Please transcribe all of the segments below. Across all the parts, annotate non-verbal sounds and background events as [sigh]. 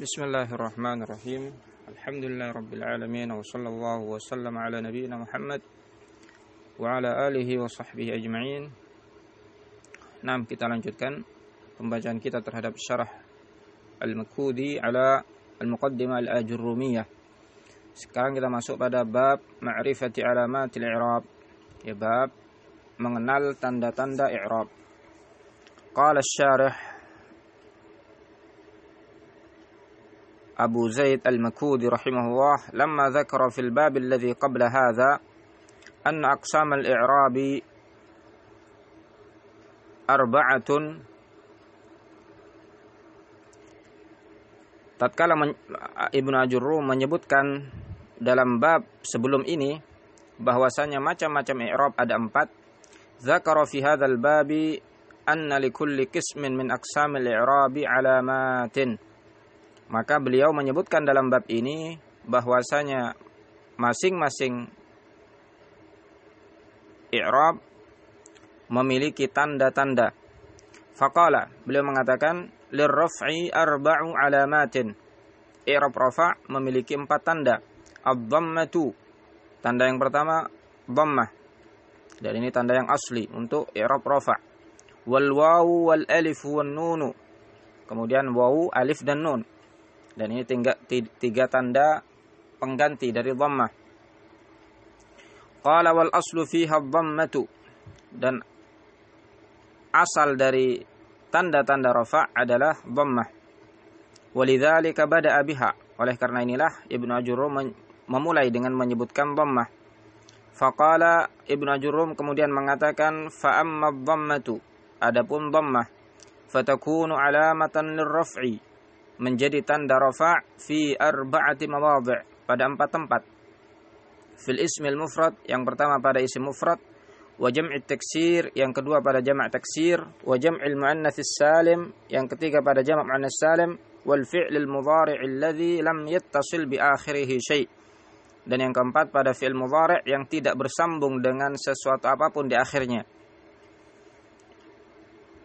بسم الله الرحمن الرحيم الحمد لله رب العالمين وصلى الله وسلم على نبينا محمد وعلى آله وصحبه أجمعين Nah, kita lanjutkan pembacaan kita terhadap syarah Al-Makudi ala Al-Muqaddimah Al-Ajurrumiyah. Sekarang kita masuk pada bab Ma'rifati alamatil i'rab. Ya bab mengenal tanda-tanda i'rab. Qala syarih أبو زيد المكودي رحمه الله لما ذكر في الباب الذي قبل هذا أن أقسام الإعراب أربعة tatkala Ibnu Ajurrum menyebutkan dalam bab sebelum ini bahwasanya macam-macam i'rab ada empat zakara fi hadzal babi anna likulli qismin min aqsamil i'rabi alamatin maka beliau menyebutkan dalam bab ini bahwasanya masing-masing i'rab memiliki tanda-tanda. Faqala, beliau mengatakan lirraf'i arba'u alamatin. I'rab rafa' memiliki empat tanda. Ad-dhammatu. Tanda yang pertama dhammah. Dan ini tanda yang asli untuk i'rab rafa'. Wal wawu wal alif wan nunu. Kemudian wawu, alif dan nun. Dan ini tiga, tiga tanda pengganti dari dhammah. Qala wal aslu fiha dhammatu. Dan asal dari tanda-tanda rafa adalah dhammah. Walidzalika bada'a biha. Oleh karena inilah Ibnu Ajurum memulai dengan menyebutkan dhammah. Faqala Ibnu Ajurum kemudian mengatakan fa amma dhammatu. Adapun dhammah fatakunu alamatan lirraf'i menjadi tanda rafa' fi arba'ati mawadhi' pada empat tempat. Fil ismil mufrad yang pertama pada isim mufrad wa jam'i taksir yang kedua pada jamak taksir wa jam'il muannats salim yang ketiga pada jamak muannats salim wal fi'lil mudhari' alladhi lam yattasil bi akhirih syai' dan yang keempat pada fi'il mudhari' yang tidak bersambung dengan sesuatu apa pun di akhirnya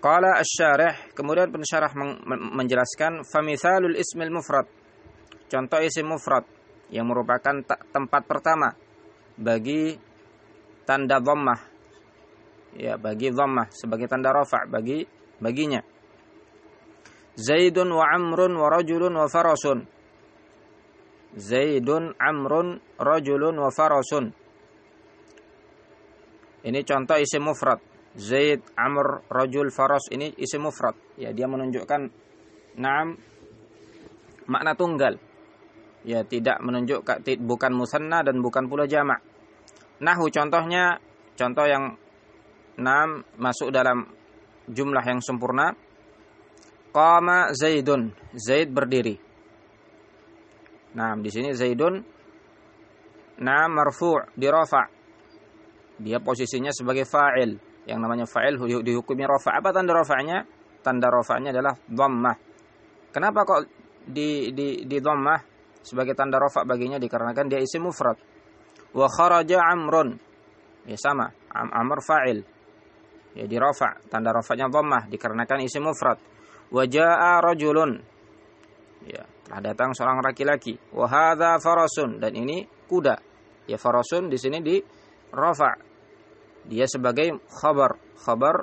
Qala asy-syarih kemudian pensyarah menjelaskan famithalul ismil mufrad. Contoh isim mufrad yang merupakan tempat pertama bagi tanda dhammah. Ya bagi dhammah sebagai tanda rafa bagi baginya. Zaidun wa Amrun wa rajulun wa farasun. Zaidun Amrun rajulun wa farasun. Ini contoh isim mufrad Zaid, Amr, Rajul, Faras ini isim mufrad. Ya, dia menunjukkan naam makna tunggal. Ya, tidak menunjukkan bukan musanna dan bukan pula jamak. Nahu contohnya contoh yang naam masuk dalam jumlah yang sempurna. Qama Zaidun. Zaid berdiri. Nah, di sini Zaidun naam marfu' dirafa. Dia posisinya sebagai fa'il yang namanya fa'il dihukumi rafa. Apa tanda rafa'nya? Tanda rafa'nya adalah dhammah. Kenapa kok di di di dhammah sebagai tanda rafa baginya dikarenakan dia isim mufrad. Wa kharaja amrun. Ya sama, Am amr fa'il. Ya di rafa, tanda rafa'nya dhammah dikarenakan isim mufrad. Wa jaa rajulun. Ya, telah datang seorang laki-laki. Wa hadza farasun dan ini kuda. Ya farasun di sini di rafa dia sebagai khabar. Khabar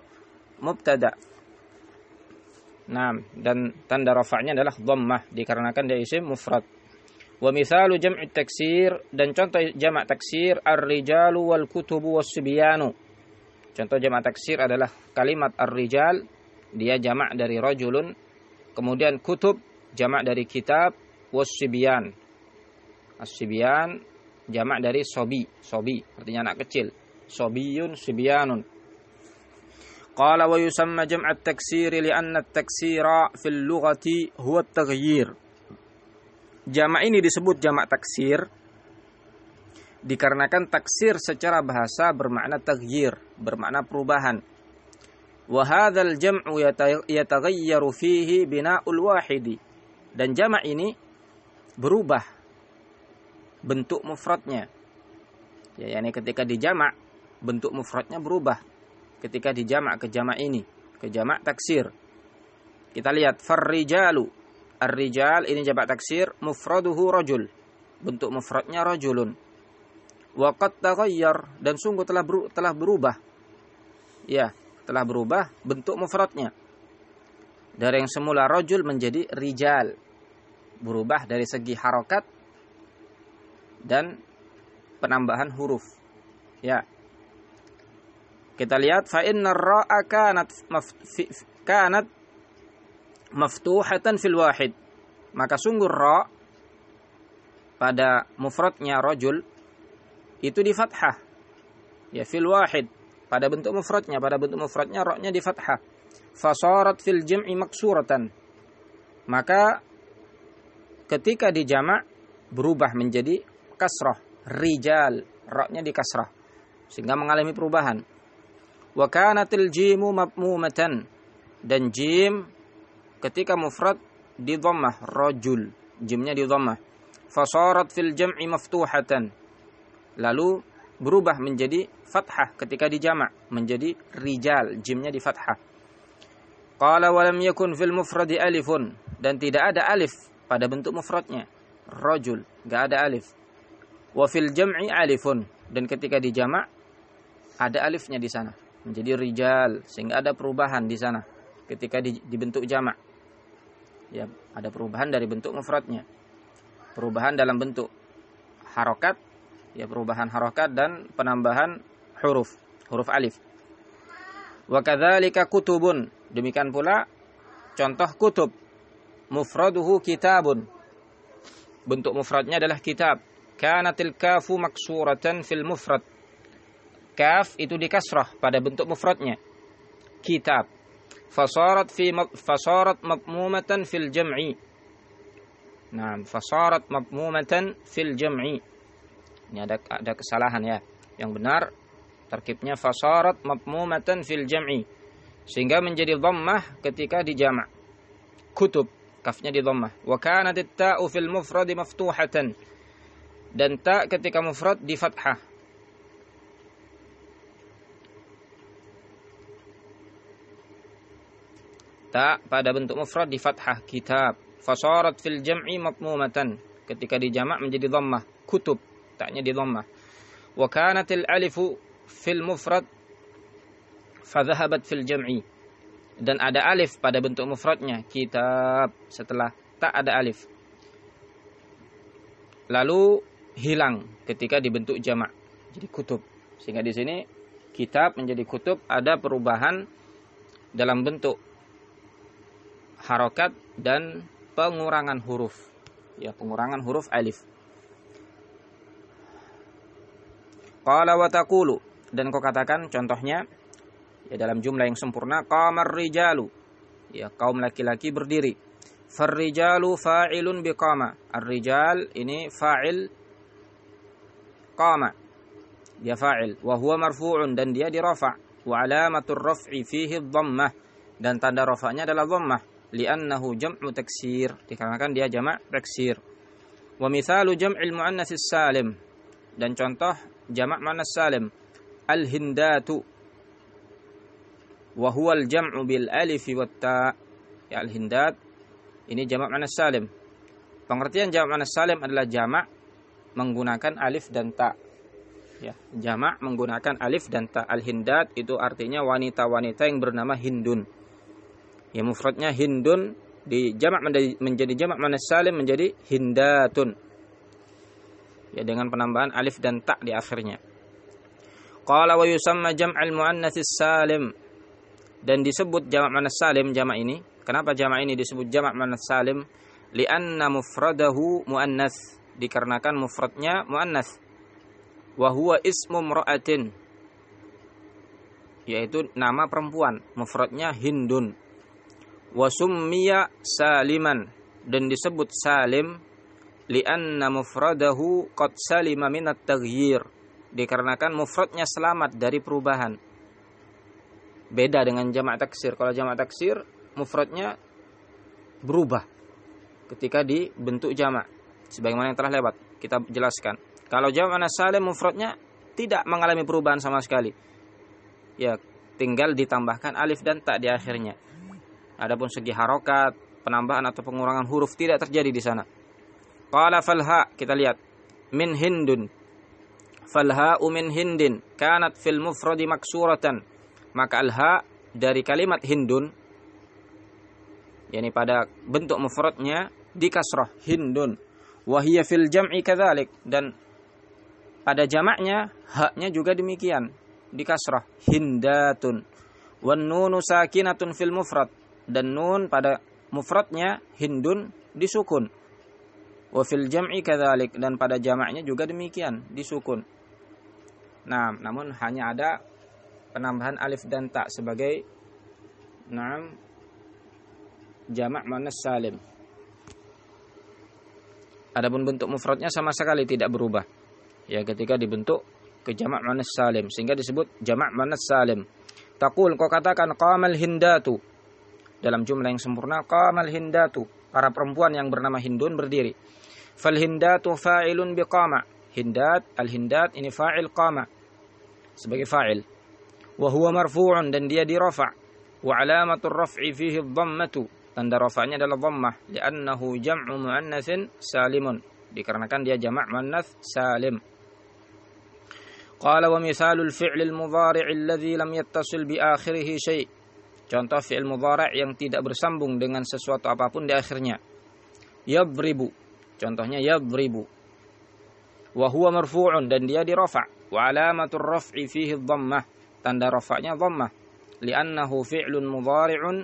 mubtada. Nah, dan tanda rafa'nya adalah dhammah. Dikarenakan dia isim mufrad. Wa mithalu jam'i taksir. Dan contoh jamak taksir ar-rijalu wal kutubu was sibyanu. Contoh jamak taksir adalah kalimat ar-rijal. Dia jamak dari rajulun. Kemudian kutub jamak dari kitab was sibyan. As-sibyan jamak dari sobi, sobi artinya anak kecil sobiyun sibyanun. Qala wa yusamma jam' at-taksir li'anna at-taksira fil lughati huwa at-taghyir. Jamak ini disebut jamak taksir dikarenakan taksir secara bahasa bermakna taghyir bermakna perubahan. Wa hadzal jam'u yataghayyaru fihi bina'ul wahidi. Dan jamak ini berubah bentuk mufradnya. Ya yakni ketika dijamak bentuk mufradnya berubah ketika dijamak ke jamak ini, ke jamak taksir. Kita lihat farrijalu. Ar-rijal ini jamak taksir mufraduhu rajul. Bentuk mufradnya rajulun. Wa qad taghayyar dan sungguh telah ber, telah berubah. Ya, telah berubah bentuk mufradnya. Dari yang semula rajul menjadi rijal. Berubah dari segi harokat dan penambahan huruf. Ya. Kita lihat fa inna ra'a kanat kanat maftuhatan fil wahid. Maka sungguh ra pada mufradnya rajul itu di fathah. Ya fil wahid pada bentuk mufradnya, pada bentuk mufradnya ra-nya di fathah. Fasarat fil jam'i maksuratan. Maka ketika di jamak berubah menjadi kasrah, rijal, ra-nya di kasrah sehingga mengalami perubahan. Wa kanatil jimu mabmumatan dan jim ketika mufrad di dhammah rajul, jimnya di dhammah. Fasarat fil jam'i maftuhatan. Lalu berubah menjadi fathah ketika di jamak menjadi rijal, jimnya di fathah. Qala wa lam yakun fil mufradi alifun dan tidak ada alif pada bentuk mufradnya. Rajul, enggak ada alif. Wa fil jam'i alifun dan ketika di jamak ada alifnya di sana menjadi rijal sehingga ada perubahan di sana ketika di, dibentuk jamak. Ya, ada perubahan dari bentuk mufradnya. Perubahan dalam bentuk harokat, ya perubahan harokat dan penambahan huruf, huruf alif. Wa kadzalika kutubun. Demikian pula contoh kutub. Mufraduhu kitabun. Bentuk mufradnya adalah kitab. Kanatil kafu maksuratan fil mufrad kaf itu dikasrah pada bentuk mufradnya. Kitab. Fasarat fi fasarat mabmumatan fil jam'i. Nah, fasarat mabmumatan fil jam'i. Ini ada ada kesalahan ya. Yang benar terkibnya fasarat mabmumatan fil jam'i. Sehingga menjadi dhammah ketika dijamak. Kutub kafnya di dhammah. Wa kanat at-ta'u fil mufrad maftuhatan. Dan ta ketika mufrad di fathah Ta pada bentuk mufrad di fathah kitab. Fasarat fil jam'i matmumatan. Ketika di jamak menjadi dhammah. Kutub. Taknya di dhammah. Wa kanatil alifu fil mufrad. Fadhahabat fil jam'i. Dan ada alif pada bentuk mufradnya. Kitab. Setelah tak ada alif. Lalu hilang ketika dibentuk jamak. Jadi kutub. Sehingga di sini kitab menjadi kutub ada perubahan dalam bentuk harokat dan pengurangan huruf. Ya, pengurangan huruf alif. Qala wa taqulu dan kau katakan contohnya ya dalam jumlah yang sempurna qamar rijalu. Ya, kaum laki-laki berdiri. Farrijalu fa'ilun biqama. Ar-rijal ini fa'il qama. Dia fa'il wa huwa marfu'un dan dia dirafa' wa alamatur raf'i fihi dhammah dan tanda rafa'nya adalah dhammah li'annahu jam'u taksir. Dikarenakan dia jamak taksir. Wa mithalu jam'il muannas salim. Dan contoh jamak muannas salim. Al hindatu wa huwa al jam'u bil alif wat ta. Ya al hindat ini jamak muannas salim. Pengertian jamak muannas salim adalah jamak menggunakan alif dan ta. Ya jamak menggunakan alif dan ta. Al hindat itu artinya wanita-wanita yang bernama hindun Ya mufradnya hindun di jamak menjadi jamak manas salim menjadi hindatun. Ya dengan penambahan alif dan ta di akhirnya. Qala wa yusamma jam'al muannats salim dan disebut jamak manas salim jamak ini. Kenapa jamak ini disebut jamak manas salim? Lianna mufradahu muannas dikarenakan mufradnya muannas. Wa huwa ismu mra'atin yaitu nama perempuan mufradnya hindun wasummiya saliman. Dan disebut salim lianna mufradahu qad salima minat taghyir. Dikarenakan mufradnya selamat dari perubahan. Beda dengan jamak taksir. Kalau jamak taksir mufradnya berubah ketika dibentuk jamak. Sebagaimana yang telah lewat kita jelaskan. Kalau jamak salim mufradnya tidak mengalami perubahan sama sekali. Ya tinggal ditambahkan alif dan tak di akhirnya Adapun segi harokat penambahan atau pengurangan huruf tidak terjadi di sana. Qala falha kita lihat. Min hindun. Falha min hindin. Kanat fil mufradi maksuratan. Maka alha dari kalimat hindun yakni pada bentuk mufradnya di kasrah hindun wahiyya fil jam'i kadzalik. Dan pada jamaknya haknya juga demikian. Di kasrah hindatun. Wan nunu sakinatun fil mufrad dan nun pada mufradnya hindun disukun wa fil jam'i kadzalik dan pada jamaknya juga demikian disukun nah namun hanya ada penambahan alif dan ta sebagai nam jamak manas salim. Adapun bentuk mufradnya sama sekali tidak berubah. Ya ketika dibentuk ke jamak manas salim sehingga disebut jamak manas salim. Taqul kau katakan qamal hindatu dalam jumlah yang sempurna qamal hindatu para perempuan yang bernama Hindun berdiri fal hindatu fa'ilun biqama hindat al hindat ini fa'il qama sebagai fa'il wa huwa marfu'un dan dia dirafa wa alamatur raf'i fihi dhammatu tanda rafa'nya adalah dhammah li'annahu jam'u muannatsin salimun dikarenakan dia jamak muannats salim قال ومثال الفعل المضارع الذي لم يتصل بآخره شيء contoh fi'il mudhari' yang tidak bersambung dengan sesuatu apa pun di akhirnya. Yadribu. Contohnya yadribu. Wa huwa marfu'un dan dia dirafa' wa alamatur raf'i fihi dhammah. Tanda rafa'nya dhammah. Li'annahu fi'lun mudhari'un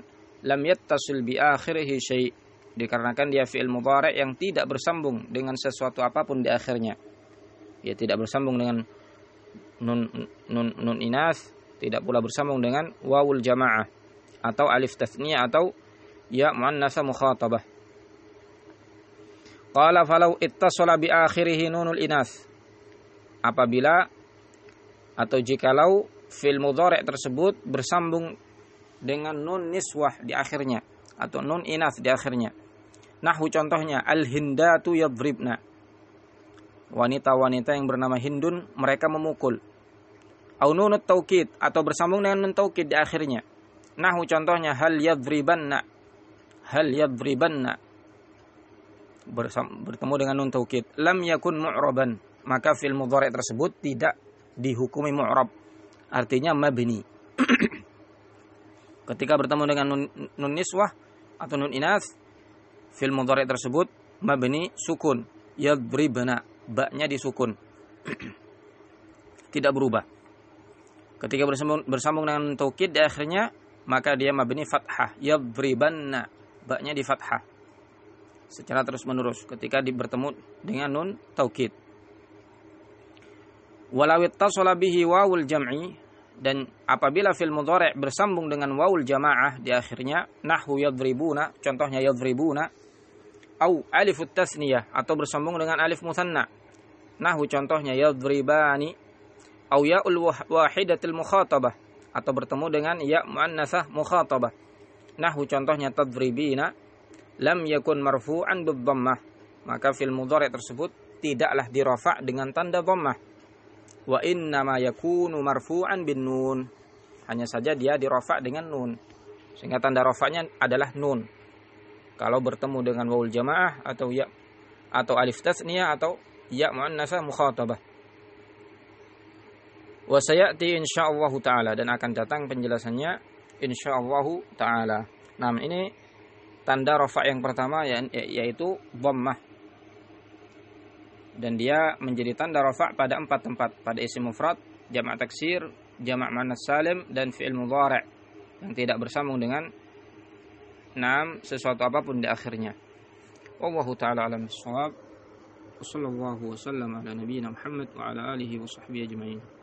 lam yattasil bi akhirih syai' dikarenakan dia fi'il mudhari' yang tidak bersambung dengan sesuatu apa pun di akhirnya. Ya tidak bersambung dengan nun nun nun inas tidak pula bersambung dengan wawul jamaah atau alif tasniyah atau ya muannasa mukhatabah. Qala falau ittasala bi akhirih nunul inas. Apabila atau jikalau fil mudhari' tersebut bersambung dengan nun niswah di akhirnya atau nun inas di akhirnya. Nahwu contohnya al-hindatu yadribna wanita-wanita yang bernama Hindun mereka memukul. Au nunut taukid atau bersambung dengan nun taukid di akhirnya. Nahu contohnya hal yadribanna. Hal yadribanna. Bertemu dengan nun taukid. Lam yakun mu'raban. Maka fil mudhari' tersebut tidak dihukumi mu'rab. Artinya mabni. [clears throat] Ketika bertemu dengan nun, nun niswah atau nun inas, fil mudhari' tersebut mabni sukun. Yadribna baknya disukun. [clears throat] Tidak berubah. Ketika bersambung, bersambung dengan taukid akhirnya maka dia mabni fathah. Yadribanna baknya di fathah. Secara terus menerus ketika di bertemu dengan nun taukid walau ittasala bihi wawul jam'i. Dan apabila fil mudhari' bersambung dengan wawul jamaah di akhirnya nahwu yadribuna contohnya yadribuna au alif tasniyah atau bersambung dengan alif musanna. Nahwu contohnya yadribani au ya'ul wahidatil mukhatabah atau bertemu dengan ya muannasah mukhatabah. Nahwu contohnya tadribina lam yakun marfu'an bidhammah. Maka fil mudhari' tersebut tidaklah dirafa' dengan tanda dhammah. Wa inna ma yakunu marfu'an bin nun. Hanya saja dia dirafa' dengan nun. Sehingga tanda rafa'nya adalah nun kalau bertemu dengan wawul jamaah atau ya atau alif tasniyah atau ya muannasah mukhatabah. Wa sayati insyaallah taala dan akan datang penjelasannya insyaallah taala. Nah, ini tanda rafa yang pertama ya, yaitu dhammah. Dan dia menjadi tanda rafa pada empat tempat, pada isim mufrad, jamak taksir, jamak manas salim dan fi'il mudhari' yang tidak bersambung dengan Naam sesuatu apa pun di akhirnya. Wallahu taala alam bisawab. Wasallam ala nabiyyina Muhammad wa ala alihi wa sahbihi ajma'in.